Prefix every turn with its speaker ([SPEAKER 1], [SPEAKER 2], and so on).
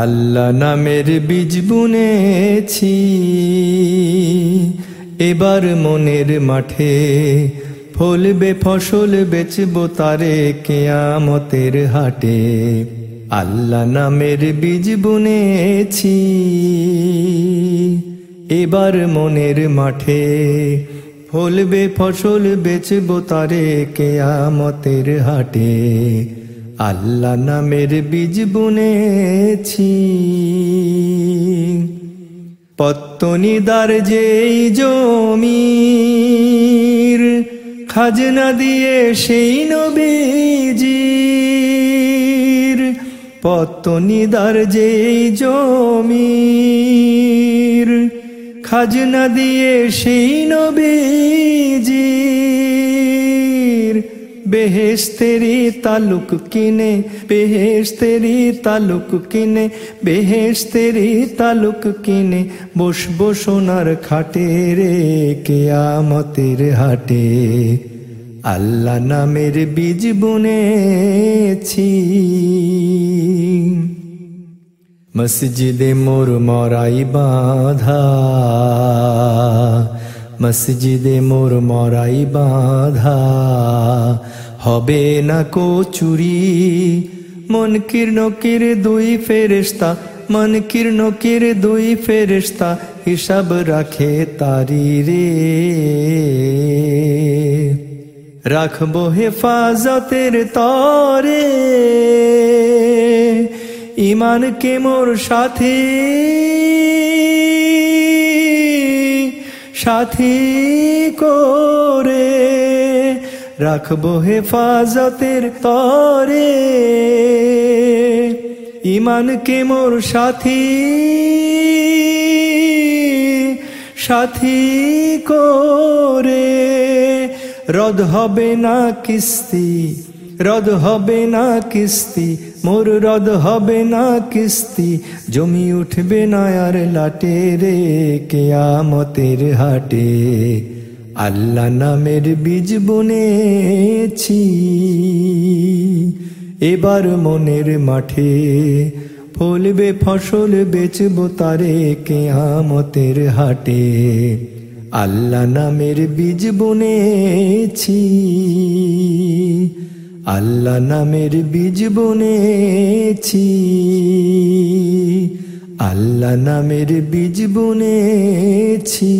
[SPEAKER 1] আল্লাহ নামের বীজ বুনেছি, এবার মনের মাঠে ফলবে, ফসল বেচব তারে কেয়ামতের হাটে। আল্লাহ নামের বীজ বুনেছি, এবার মনের মাঠে ফলবে, ফসল বেচব তারে কেয়ামতের হাটে। আল্লাহ নামের বীজ বুনেছি। পত্তনিদার যেই জমির খাজনা দিয়ে সেই নবীজির, পত্তনিদার যেই জমির খাজনা দিয়ে সেই নবীজির বেহেস্তেরি তালুক কিনে বেহেস্তেরি তালুক কিনে বেহেস্তেরি তালুক কিনে, বসবো সোনার খাটে রে কেয়ামতের হাটে। আল্লাহ নামের বীজ বুনেছি। মসজিদে মোর মরাই বাধা। মসজিদে মোর মরাই বাধা। হবে না কো চুরি, মন কীর্ণকির দুই ফেরেস্তা মন কীর্ণকির দুই ফেরেস্তা হিসাব রাখে তারি রে। রাখব হেফাজতের তরে ইমানকে মোর সাথে? সাথী করে রাখব হেফাজতের তরে। ইমানকে মোর সাথী? সাথী করে রদ হবে না কিস্তি রদ হবে না কিস্তি, মোর রদ হবে না কিস্তি, জমি উঠবে না আর লাটে রে কেয়ামতের হাটে। আল্লাহ নামের বীজ বুনেছি, এবার মনের মাঠে ফলবে, ফসল বেচব তারে কেয়ামতের হাটে। আল্লাহ নামের বীজ বুনেছি। আল্লাহ নামের বীজ বনেছি। আল্লাহ নামের বীজ বুনেছি।